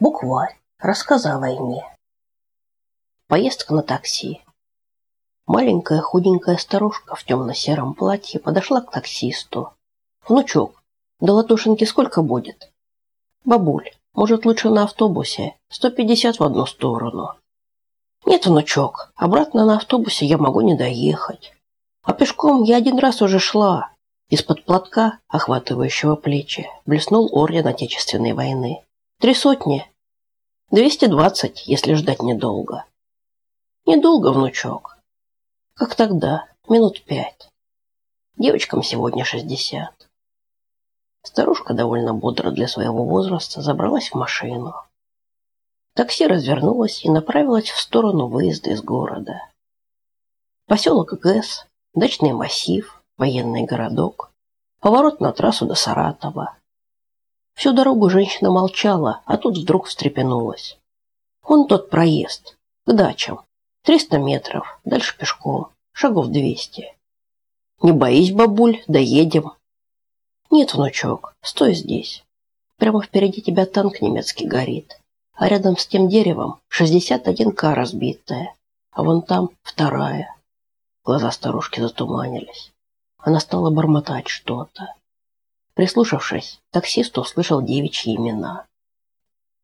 Букварь. Рассказы о войне. Поездка на такси. Маленькая худенькая старушка в темно-сером платье подошла к таксисту. «Внучок, до Латушинки сколько будет?» «Бабуль, может, лучше на автобусе? 150 в одну сторону». «Нет, внучок, обратно на автобусе я могу не доехать. А пешком я один раз уже шла». Из-под платка, охватывающего плечи, блеснул орден Отечественной войны. «Три сотни?» «Двести двадцать, если ждать недолго». «Недолго, внучок». «Как тогда? Минут пять. Девочкам сегодня шестьдесят». Старушка довольно бодро для своего возраста забралась в машину. Такси развернулось и направилось в сторону выезда из города. Поселок ГЭС, дачный массив, военный городок, поворот на трассу до Саратова. Всю дорогу женщина молчала, а тут вдруг встрепенулась. Он тот проезд, к дачам. Триста метров, дальше пешком, шагов двести. Не боись, бабуль, доедем. Нет, внучок, стой здесь. Прямо впереди тебя танк немецкий горит а рядом с тем деревом 61К разбитая, а вон там вторая. Глаза старушки затуманились. Она стала бормотать что-то. Прислушавшись, таксист услышал девичьи имена.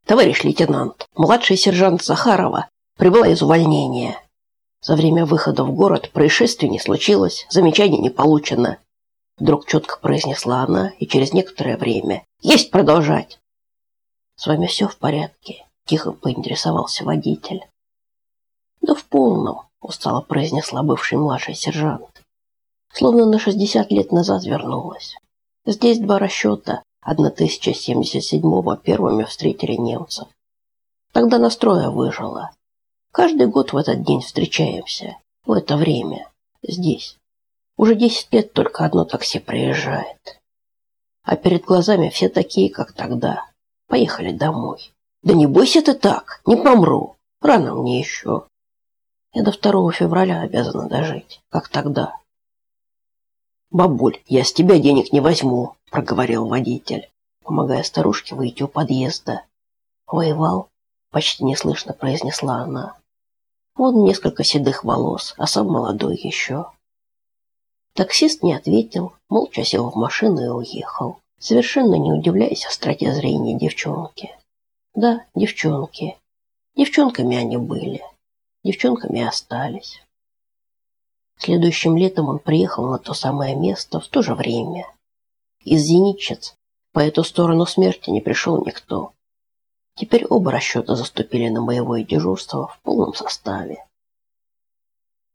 Товарищ лейтенант, младший сержант Захарова прибыла из увольнения. За время выхода в город происшествий не случилось, замечаний не получено. Вдруг четко произнесла она и через некоторое время «Есть продолжать!» «С вами все в порядке?» – тихо поинтересовался водитель. «Да в полном», – устало произнесла бывший младший сержант. Словно на 60 лет назад вернулась. Здесь два расчета 1077-го первыми встретили немцев. Тогда настроя выжила. Каждый год в этот день встречаемся. В это время. Здесь. Уже 10 лет только одно такси приезжает. А перед глазами все такие, как тогда. Поехали домой. Да не бойся ты так, не помру. Рано мне еще. Я до 2 февраля обязана дожить, как тогда. Бабуль, я с тебя денег не возьму, проговорил водитель, помогая старушке выйти у подъезда. Воевал, почти неслышно произнесла она. Вон несколько седых волос, а сам молодой еще. Таксист не ответил, молча сел в машину и уехал совершенно не удивляясь остроте зрения девчонки. Да, девчонки. Девчонками они были. Девчонками остались. Следующим летом он приехал на то самое место в то же время. Из зенитчиц по эту сторону смерти не пришел никто. Теперь оба расчета заступили на боевое дежурство в полном составе.